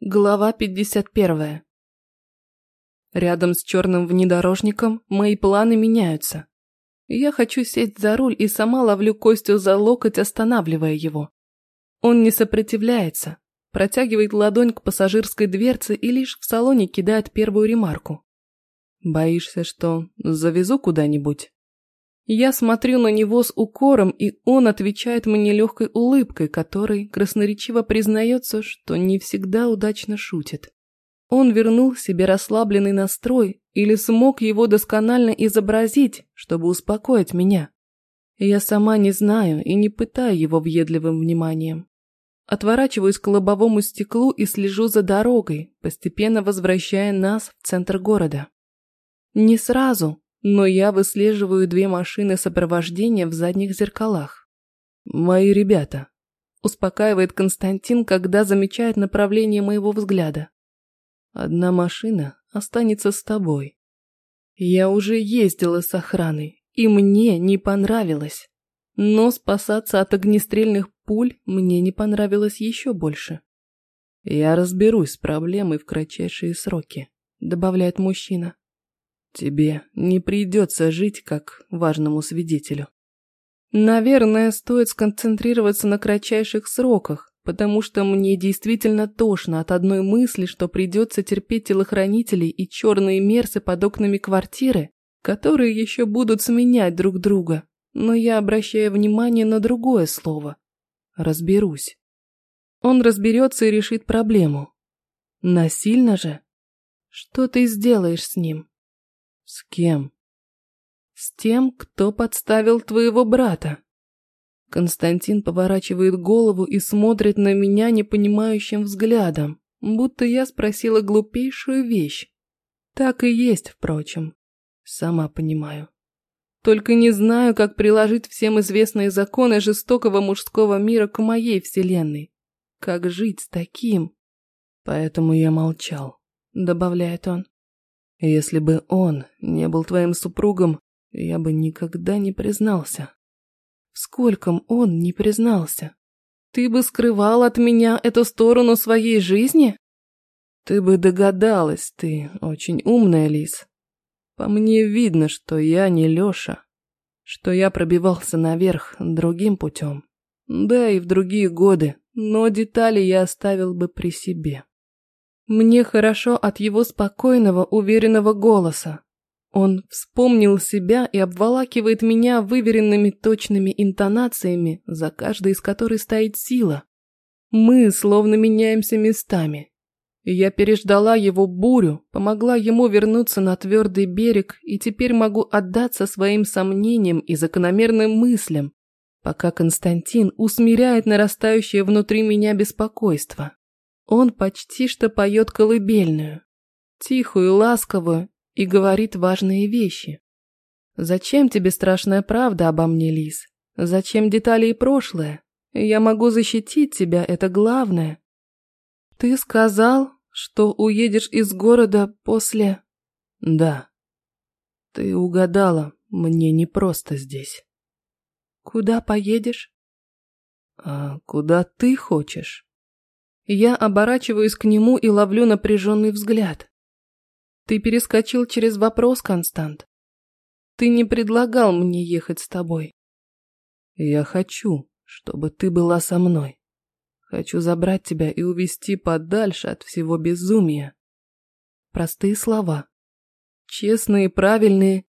Глава 51. Рядом с черным внедорожником мои планы меняются. Я хочу сесть за руль и сама ловлю Костю за локоть, останавливая его. Он не сопротивляется, протягивает ладонь к пассажирской дверце и лишь в салоне кидает первую ремарку. «Боишься, что завезу куда-нибудь?» Я смотрю на него с укором, и он отвечает мне легкой улыбкой, которой красноречиво признается, что не всегда удачно шутит. Он вернул себе расслабленный настрой или смог его досконально изобразить, чтобы успокоить меня. Я сама не знаю и не пытаю его въедливым вниманием. Отворачиваюсь к лобовому стеклу и слежу за дорогой, постепенно возвращая нас в центр города. Не сразу, но я выслеживаю две машины сопровождения в задних зеркалах. «Мои ребята», – успокаивает Константин, когда замечает направление моего взгляда. «Одна машина останется с тобой». Я уже ездила с охраной, и мне не понравилось. Но спасаться от огнестрельных пуль мне не понравилось еще больше. «Я разберусь с проблемой в кратчайшие сроки», – добавляет мужчина. Тебе не придется жить как важному свидетелю. Наверное, стоит сконцентрироваться на кратчайших сроках, потому что мне действительно тошно от одной мысли, что придется терпеть телохранителей и черные мерсы под окнами квартиры, которые еще будут сменять друг друга. Но я обращаю внимание на другое слово. Разберусь. Он разберется и решит проблему. Насильно же? Что ты сделаешь с ним? С кем? С тем, кто подставил твоего брата. Константин поворачивает голову и смотрит на меня непонимающим взглядом, будто я спросила глупейшую вещь. Так и есть, впрочем. Сама понимаю. Только не знаю, как приложить всем известные законы жестокого мужского мира к моей вселенной. Как жить с таким? Поэтому я молчал, добавляет он. Если бы он не был твоим супругом, я бы никогда не признался. Скольком он не признался? Ты бы скрывал от меня эту сторону своей жизни? Ты бы догадалась, ты очень умная, Лис. По мне видно, что я не Лёша, что я пробивался наверх другим путем. Да и в другие годы, но детали я оставил бы при себе. Мне хорошо от его спокойного, уверенного голоса. Он вспомнил себя и обволакивает меня выверенными точными интонациями, за каждой из которой стоит сила. Мы словно меняемся местами. Я переждала его бурю, помогла ему вернуться на твердый берег и теперь могу отдаться своим сомнениям и закономерным мыслям, пока Константин усмиряет нарастающее внутри меня беспокойство. Он почти что поет колыбельную, тихую, ласковую и говорит важные вещи. Зачем тебе страшная правда обо мне, Лис? Зачем детали и прошлое? Я могу защитить тебя, это главное. Ты сказал, что уедешь из города после... Да. Ты угадала, мне не просто здесь. Куда поедешь? А куда ты хочешь? Я оборачиваюсь к нему и ловлю напряженный взгляд. Ты перескочил через вопрос, Констант. Ты не предлагал мне ехать с тобой. Я хочу, чтобы ты была со мной. Хочу забрать тебя и увести подальше от всего безумия. Простые слова. Честные, правильные.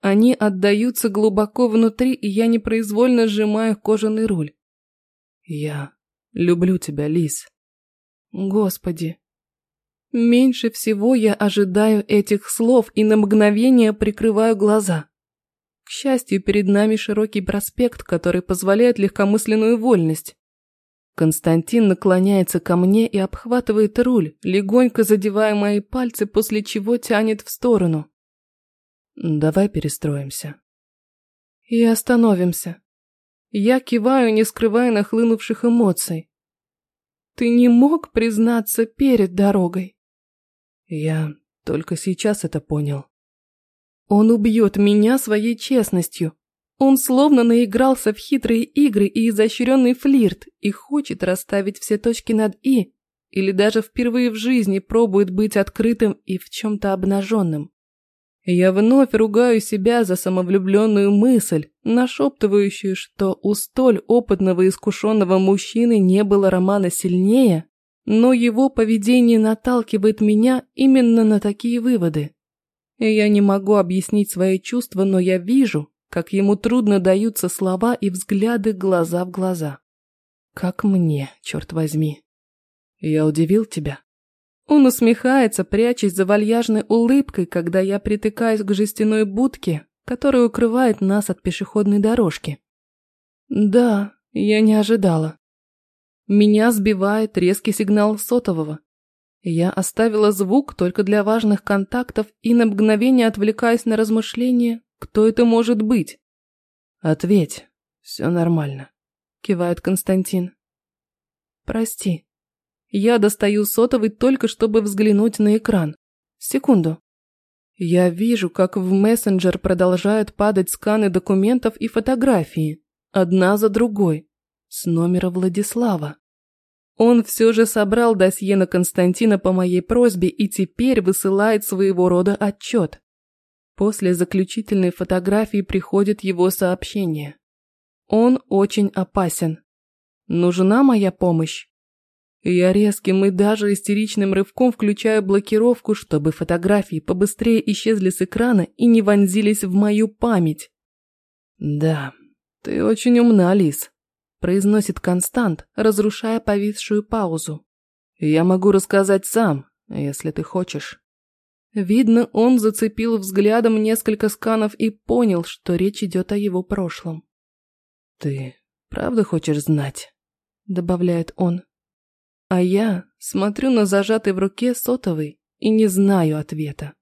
Они отдаются глубоко внутри, и я непроизвольно сжимаю кожаный руль. Я люблю тебя, Лис. Господи. Меньше всего я ожидаю этих слов и на мгновение прикрываю глаза. К счастью, перед нами широкий проспект, который позволяет легкомысленную вольность. Константин наклоняется ко мне и обхватывает руль, легонько задевая мои пальцы, после чего тянет в сторону. Давай перестроимся. И остановимся. Я киваю, не скрывая нахлынувших эмоций. Ты не мог признаться перед дорогой. Я только сейчас это понял. Он убьет меня своей честностью. Он словно наигрался в хитрые игры и изощренный флирт и хочет расставить все точки над «и», или даже впервые в жизни пробует быть открытым и в чем-то обнаженным. Я вновь ругаю себя за самовлюбленную мысль, нашептывающую, что у столь опытного и искушенного мужчины не было романа сильнее, но его поведение наталкивает меня именно на такие выводы. Я не могу объяснить свои чувства, но я вижу, как ему трудно даются слова и взгляды глаза в глаза. Как мне, черт возьми. Я удивил тебя? Он усмехается, прячась за вальяжной улыбкой, когда я притыкаюсь к жестяной будке, которая укрывает нас от пешеходной дорожки. Да, я не ожидала. Меня сбивает резкий сигнал сотового. Я оставила звук только для важных контактов и на мгновение отвлекаюсь на размышления, кто это может быть. Ответь, все нормально, кивает Константин. Прости. Я достаю сотовый только чтобы взглянуть на экран. Секунду. Я вижу, как в мессенджер продолжают падать сканы документов и фотографии, одна за другой, с номера Владислава. Он все же собрал досье на Константина по моей просьбе и теперь высылает своего рода отчет. После заключительной фотографии приходит его сообщение. Он очень опасен. Нужна моя помощь? Я резким и даже истеричным рывком включаю блокировку, чтобы фотографии побыстрее исчезли с экрана и не вонзились в мою память. «Да, ты очень умна, Лис», – произносит Констант, разрушая повисшую паузу. «Я могу рассказать сам, если ты хочешь». Видно, он зацепил взглядом несколько сканов и понял, что речь идет о его прошлом. «Ты правда хочешь знать?» – добавляет он. А я смотрю на зажатый в руке сотовый и не знаю ответа.